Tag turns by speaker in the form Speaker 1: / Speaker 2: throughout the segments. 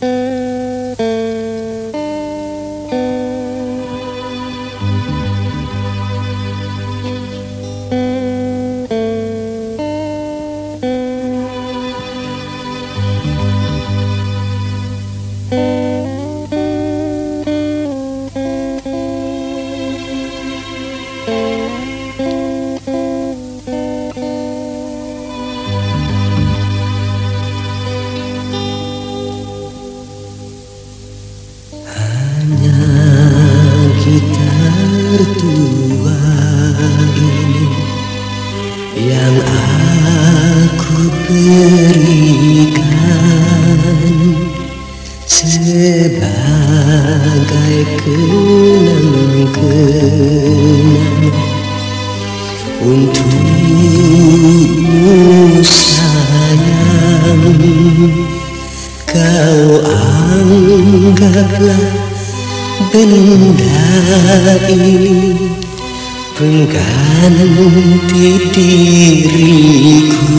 Speaker 1: Música yang aku berikan sebagai kenang-kenang untukmu sayang. Kau anggaplah benda ini pengganti diriku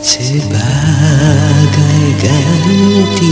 Speaker 1: sebagai ganti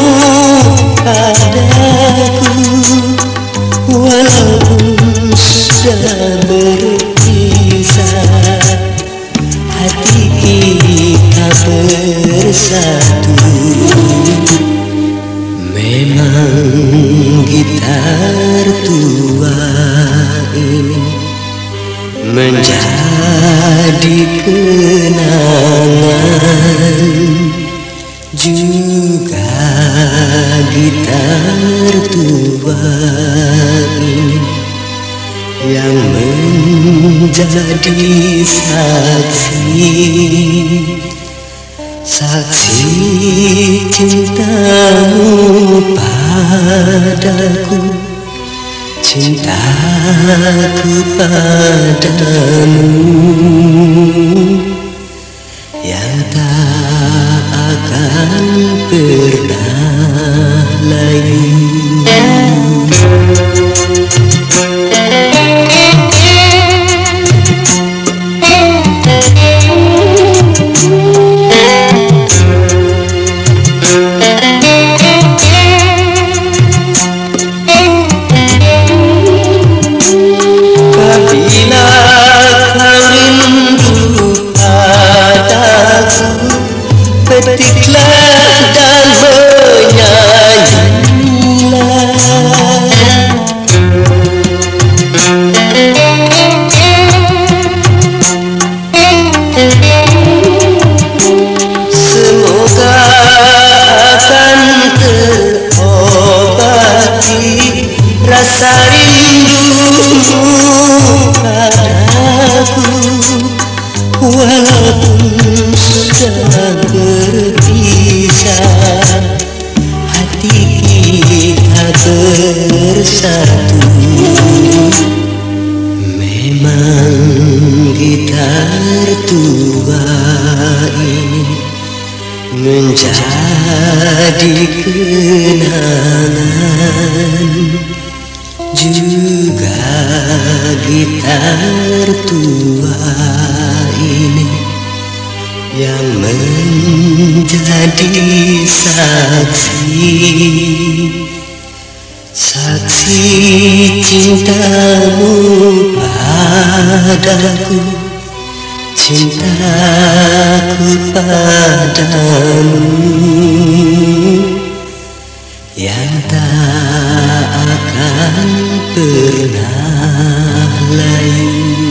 Speaker 1: bersatu Memang gitar tua ini Menjadi kenangan. Juga gitar tua ini Yang menjadi saksi Saksi cintamu padaku Cintaku padamu bersatu. Memang gitar tua ini Menjadi kenangan. Juga gitar tua ini yang menjadi saksi saksi cintamu padaku cintaku padamu. Yang tak akan pernah layu